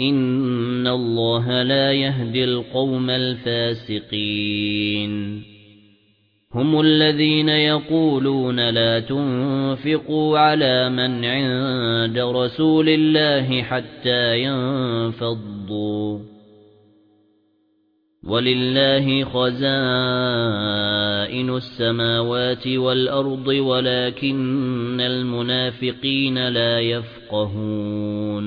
إِنَّ اللَّهَ لَا يَهْدِي الْقَوْمَ الْفَاسِقِينَ هُمُ الَّذِينَ يَقُولُونَ لَا تُنفِقُوا عَلَى مَنْ عِندَ رَسُولِ اللَّهِ حَتَّى يَنفَضُّوا وَلِلَّهِ خَزَائِنُ السَّمَاوَاتِ وَالْأَرْضِ وَلَكِنَّ الْمُنَافِقِينَ لَا يَفْقَهُونَ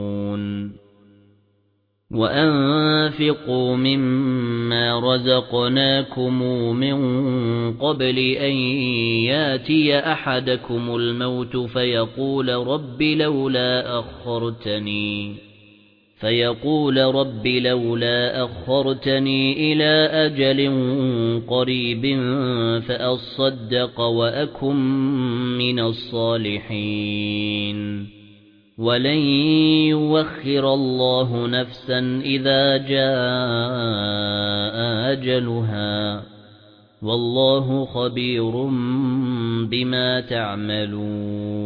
وَأَنفِقُوا مِمَّا رَزَقْنَاكُم مِّن قَبْلِ أَن يَأْتِيَ أَحَدَكُمُ الْمَوْتُ فَيَقُولَ رَبِّ لَوْلَا أَخَّرْتَنِي فَيَقُولَ رَبِّ لَوْلَا أَخَّرْتَنِي إِلَى أَجَلٍ قَرِيبٍ فَأَصَّدَّقَ وَأَكُن مِّنَ الصَّالِحِينَ وَلَن يُؤَخِّرَ اللَّهُ نَفْسًا إِذَا جَاءَ أَجَلُهَا وَاللَّهُ خَبِيرٌ بِمَا تَعْمَلُونَ